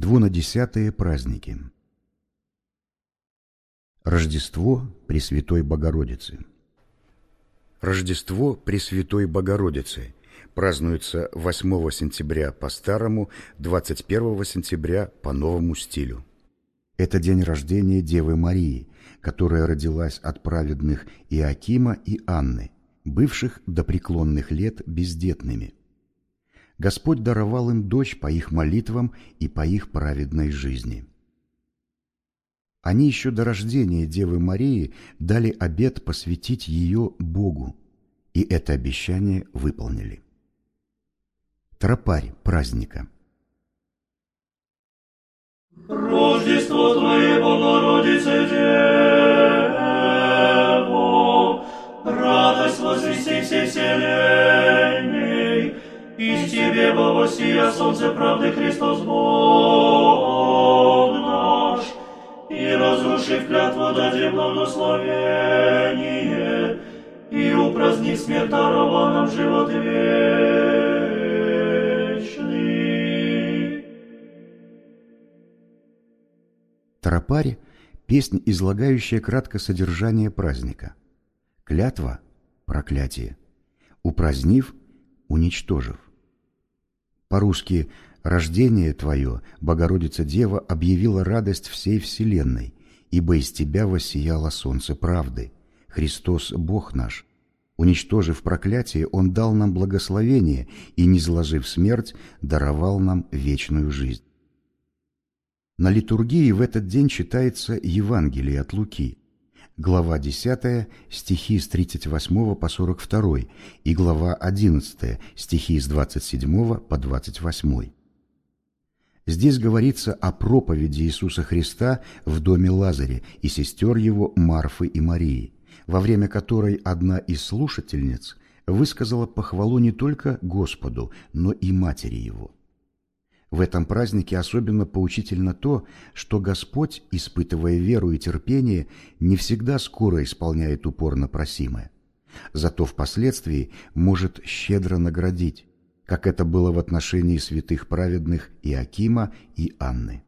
Двунадесятые праздники. Рождество Пресвятой Богородицы. Рождество Пресвятой Богородицы празднуется 8 сентября по старому, 21 сентября по новому стилю. Это день рождения Девы Марии, которая родилась от праведных Иакима и Анны, бывших до преклонных лет бездетными. Господь даровал им дочь по их молитвам и по их праведной жизни. Они еще до рождения Девы Марии дали обет посвятить ее Богу, и это обещание выполнили. Тропарь праздника Рождество Твое, из Тебе, Богосия, солнце правды Христос Бог наш, и разрушив клятву даде благословение, и упразднив смерть дарова нам живот вечный. Тропарь – песнь, излагающая кратко содержание праздника. Клятва – проклятие. Упразднив – уничтожив. По-русски «Рождение Твое, Богородица Дева, объявила радость всей вселенной, ибо из Тебя воссияло солнце правды, Христос Бог наш. Уничтожив проклятие, Он дал нам благословение и, не зложив смерть, даровал нам вечную жизнь». На литургии в этот день читается Евангелие от Луки, глава 10, стихи с 38 по 42 и глава 11, стихи с 27 по 28. Здесь говорится о проповеди Иисуса Христа в доме Лазаря и сестер его Марфы и Марии, во время которой одна из слушательниц высказала похвалу не только Господу, но и матери его. В этом празднике особенно поучительно то, что Господь, испытывая веру и терпение, не всегда скоро исполняет упорно просимое. Зато впоследствии может щедро наградить, как это было в отношении святых праведных Иакима и Анны.